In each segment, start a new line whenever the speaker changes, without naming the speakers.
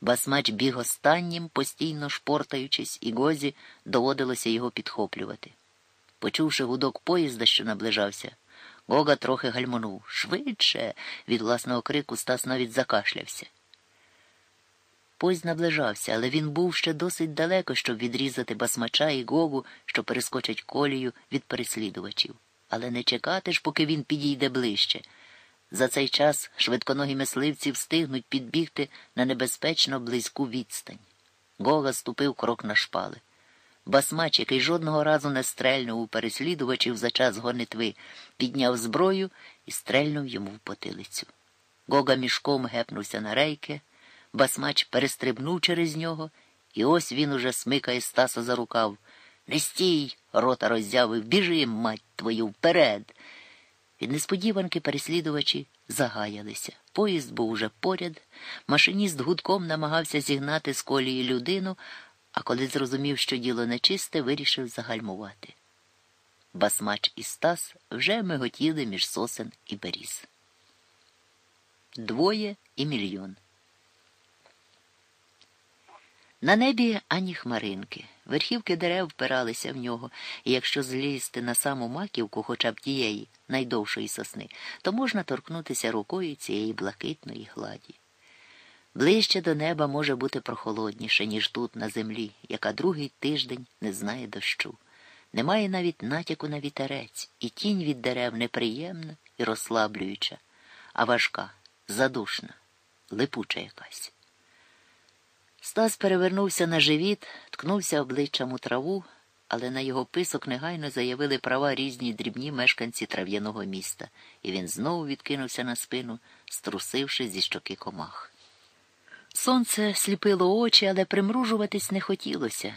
Басмач біг останнім, постійно шпортаючись, і гозі доводилося його підхоплювати. Почувши гудок поїзда, що наближався, Гога трохи гальмонув. Швидше. Від власного крику Стас навіть закашлявся. Поїзд наближався, але він був ще досить далеко, щоб відрізати басмача і Гогу, що перескочать колію від переслідувачів. Але не чекати ж, поки він підійде ближче. За цей час швидконогі мисливці встигнуть підбігти на небезпечно близьку відстань. Гога ступив крок на шпали. Басмач, який жодного разу не стрельнув у переслідувачів за час гонитви, підняв зброю і стрельнув йому в потилицю. Гога мішком гепнувся на рейки, басмач перестрибнув через нього, і ось він уже смикає Стаса за рукав. Не стій, рота роззявив, біжи, мать твою, вперед. Від несподіванки переслідувачі загаялися. Поїзд був уже поряд, машиніст гудком намагався зігнати з колії людину, а коли зрозумів, що діло нечисте, вирішив загальмувати. Басмач і Стас вже миготіли між сосен і беріз. Двоє і мільйон. На небі ані хмаринки. Верхівки дерев впиралися в нього, і якщо злізти на саму маківку, хоча б тієї, найдовшої сосни, то можна торкнутися рукою цієї блакитної гладі. Ближче до неба може бути прохолодніше, ніж тут, на землі, яка другий тиждень не знає дощу. Немає навіть натяку на вітерець, і тінь від дерев неприємна і розслаблююча, а важка, задушна, липуча якась. Стас перевернувся на живіт, ткнувся обличчям у траву, але на його писок негайно заявили права різні дрібні мешканці трав'яного міста, і він знову відкинувся на спину, струсивши зі щоки комах. Сонце сліпило очі, але примружуватись не хотілося.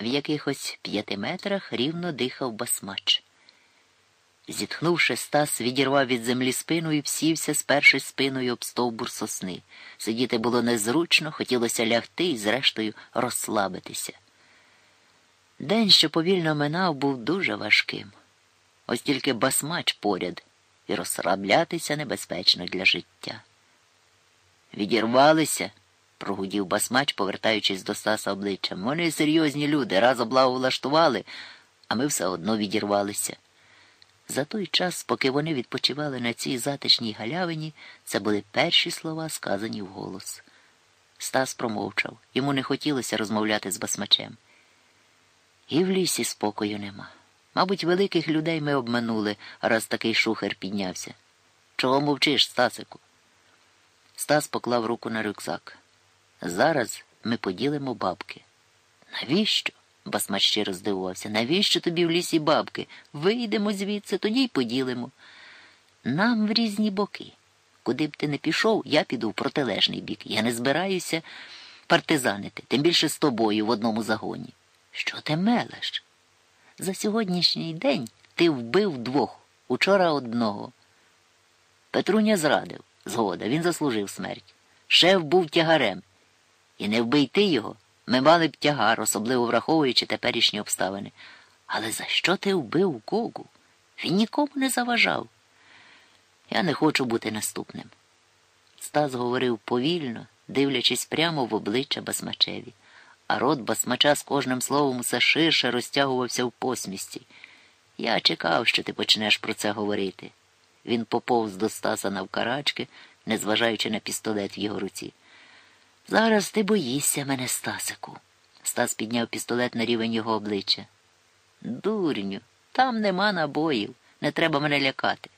В якихось п'яти метрах рівно дихав басмач. Зітхнувши, Стас відірвав від землі спину і всівся, спершись спиною об стовбур сосни. Сидіти було незручно, хотілося лягти і, зрештою, розслабитися. День, що повільно минав, був дуже важким. Ось тільки басмач поряд, і розслаблятися небезпечно для життя. Відірвалися, прогудів басмач, повертаючись до Стаса обличчям. Вони серйозні люди, раз облаву влаштували, а ми все одно відірвалися. За той час, поки вони відпочивали на цій затишній галявині, це були перші слова, сказані вголос. Стас промовчав, йому не хотілося розмовляти з басмачем. І в лісі спокою нема. Мабуть, великих людей ми обманули, раз такий шухер піднявся. Чого мовчиш, Стасику? Стас поклав руку на рюкзак. Зараз ми поділимо бабки. Навіщо? Басмач щиро здивувався. Навіщо тобі в лісі бабки? Вийдемо звідси, тоді й поділимо. Нам в різні боки. Куди б ти не пішов, я піду в протилежний бік. Я не збираюся партизанити, тим більше з тобою в одному загоні. Що ти мелеш? За сьогоднішній день ти вбив двох, учора одного. Петруня зрадив, згода, він заслужив смерть. Шеф був тягарем. І не вбий ти його. Ми мали б тягар, особливо враховуючи теперішні обставини. Але за що ти вбив Гогу? Він нікому не заважав. Я не хочу бути наступним. Стас говорив повільно, дивлячись прямо в обличчя басмачеві, а рот басмача з кожним словом усе ширше розтягувався в посмісті. Я чекав, що ти почнеш про це говорити. Він поповз до Стаса навкарачки, незважаючи на пістолет в його руці. Зараз ти боїшся мене, Стасику. Стас підняв пістолет на рівень його обличчя. Дурню, там нема набоїв, не треба мене лякати.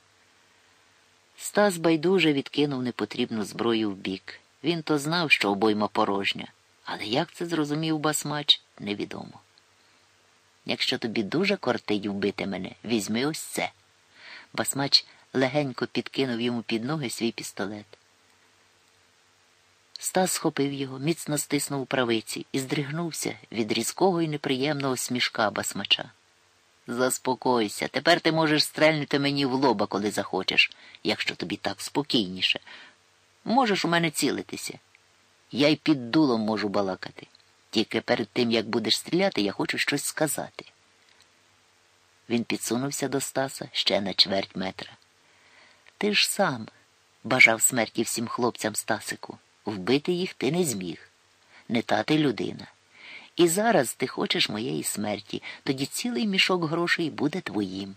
Стас байдуже відкинув непотрібну зброю вбік. Він то знав, що обойма порожня, але як це зрозумів басмач, невідомо. Якщо тобі дуже кортить вбити мене, візьми ось це. Басмач легенько підкинув йому під ноги свій пістолет. Стас схопив його, міцно стиснув у правиці і здригнувся від різкого і неприємного смішка басмача. Заспокойся, тепер ти можеш стрельнути мені в лоба, коли захочеш, якщо тобі так спокійніше. Можеш у мене цілитися. Я й під дулом можу балакати. Тільки перед тим, як будеш стріляти, я хочу щось сказати. Він підсунувся до Стаса ще на чверть метра. Ти ж сам бажав смерті всім хлопцям Стасику. Вбити їх ти не зміг. не та ти людина. І зараз ти хочеш моєї смерті, тоді цілий мішок грошей буде твоїм.